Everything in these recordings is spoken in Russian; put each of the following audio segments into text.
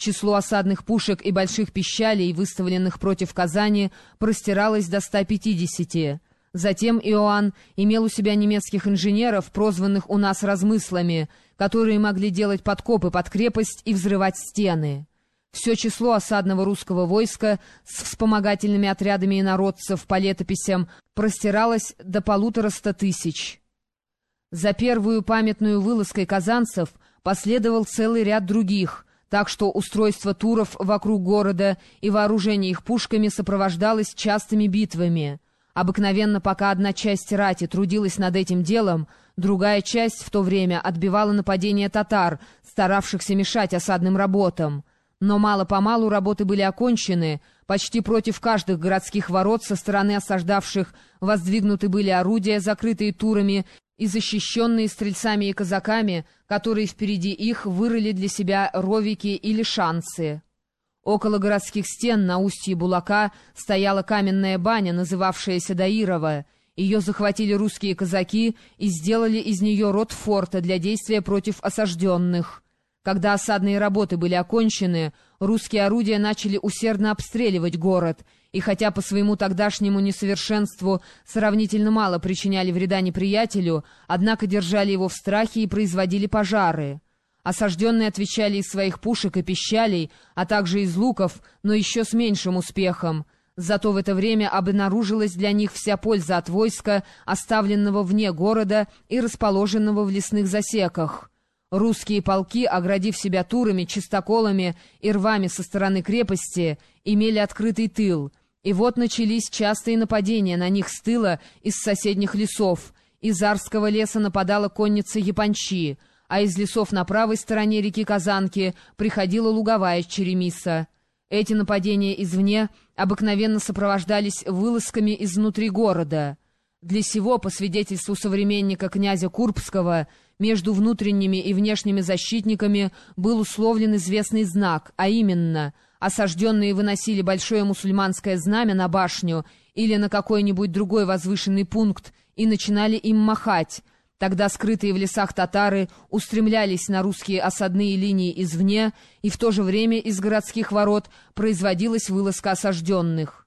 Число осадных пушек и больших пищалей, выставленных против Казани, простиралось до 150. Затем Иоанн имел у себя немецких инженеров, прозванных у нас размыслами, которые могли делать подкопы под крепость и взрывать стены. Все число осадного русского войска с вспомогательными отрядами инородцев по летописям простиралось до полутораста тысяч. За первую памятную вылазкой казанцев последовал целый ряд других, так что устройство туров вокруг города и вооружение их пушками сопровождалось частыми битвами. Обыкновенно, пока одна часть рати трудилась над этим делом, другая часть в то время отбивала нападение татар, старавшихся мешать осадным работам. Но мало-помалу работы были окончены, почти против каждых городских ворот со стороны осаждавших воздвигнуты были орудия, закрытые турами, и защищенные стрельцами и казаками, которые впереди их вырыли для себя ровики или шансы. Около городских стен на устье Булака стояла каменная баня, называвшаяся Даирова. Ее захватили русские казаки и сделали из нее рот форта для действия против осажденных. Когда осадные работы были окончены, русские орудия начали усердно обстреливать город, и хотя по своему тогдашнему несовершенству сравнительно мало причиняли вреда неприятелю, однако держали его в страхе и производили пожары. Осажденные отвечали из своих пушек и пищалей, а также из луков, но еще с меньшим успехом. Зато в это время обнаружилась для них вся польза от войска, оставленного вне города и расположенного в лесных засеках. Русские полки, оградив себя турами, чистоколами и рвами со стороны крепости, имели открытый тыл. И вот начались частые нападения на них с тыла из соседних лесов. Из Арского леса нападала конница Япончи, а из лесов на правой стороне реки Казанки приходила луговая Черемиса. Эти нападения извне обыкновенно сопровождались вылазками изнутри города. Для сего, по свидетельству современника князя Курбского, между внутренними и внешними защитниками был условлен известный знак, а именно, осажденные выносили большое мусульманское знамя на башню или на какой-нибудь другой возвышенный пункт и начинали им махать. Тогда скрытые в лесах татары устремлялись на русские осадные линии извне, и в то же время из городских ворот производилась вылазка осажденных.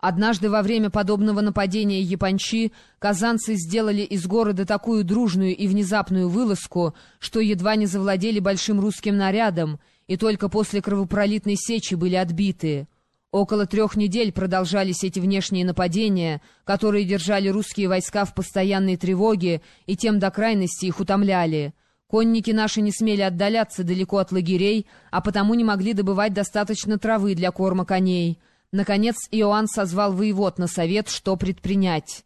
Однажды во время подобного нападения япончи казанцы сделали из города такую дружную и внезапную вылазку, что едва не завладели большим русским нарядом, и только после кровопролитной сечи были отбиты. Около трех недель продолжались эти внешние нападения, которые держали русские войска в постоянной тревоге и тем до крайности их утомляли. Конники наши не смели отдаляться далеко от лагерей, а потому не могли добывать достаточно травы для корма коней. Наконец Иоанн созвал воевод на совет, что предпринять.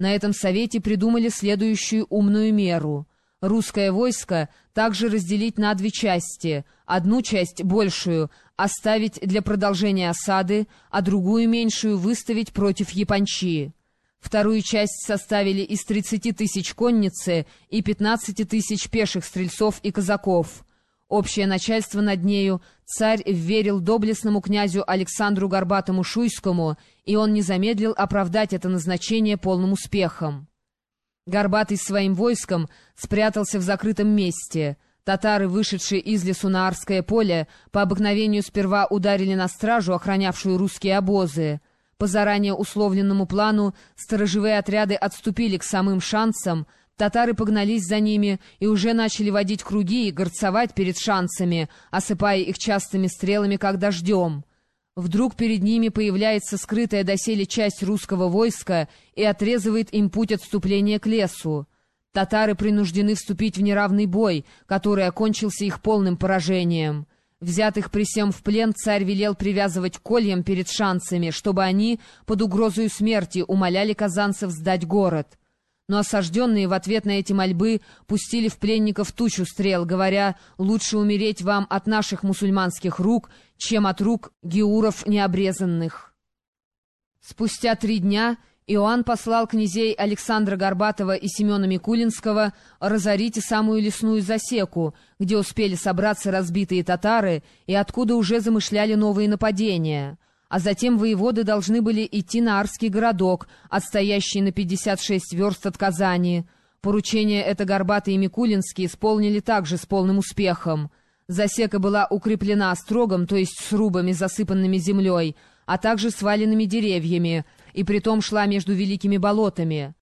На этом совете придумали следующую умную меру. Русское войско также разделить на две части, одну часть, большую, оставить для продолжения осады, а другую, меньшую, выставить против Япончи. Вторую часть составили из 30 тысяч конницы и 15 тысяч пеших стрельцов и казаков. Общее начальство над нею царь верил доблестному князю Александру Горбатому Шуйскому, и он не замедлил оправдать это назначение полным успехом. Горбатый своим войском спрятался в закрытом месте. Татары, вышедшие из лесу на Арское поле, по обыкновению сперва ударили на стражу, охранявшую русские обозы. По заранее условленному плану сторожевые отряды отступили к самым шансам, Татары погнались за ними и уже начали водить круги и горцевать перед шансами, осыпая их частыми стрелами, как дождем. Вдруг перед ними появляется скрытая доселе часть русского войска и отрезывает им путь отступления к лесу. Татары принуждены вступить в неравный бой, который окончился их полным поражением. Взятых при всем в плен царь велел привязывать кольям перед шансами, чтобы они под угрозой смерти умоляли казанцев сдать город но осажденные в ответ на эти мольбы пустили в пленников тучу стрел, говоря «лучше умереть вам от наших мусульманских рук, чем от рук геуров необрезанных». Спустя три дня Иоанн послал князей Александра Горбатова и Семена Микулинского разорить и самую лесную засеку, где успели собраться разбитые татары и откуда уже замышляли новые нападения — а затем воеводы должны были идти на Арский городок, отстоящий на 56 верст от Казани. Поручение это Горбатый и Микулинский исполнили также с полным успехом. Засека была укреплена строгом, то есть срубами, засыпанными землей, а также сваленными деревьями, и притом шла между великими болотами.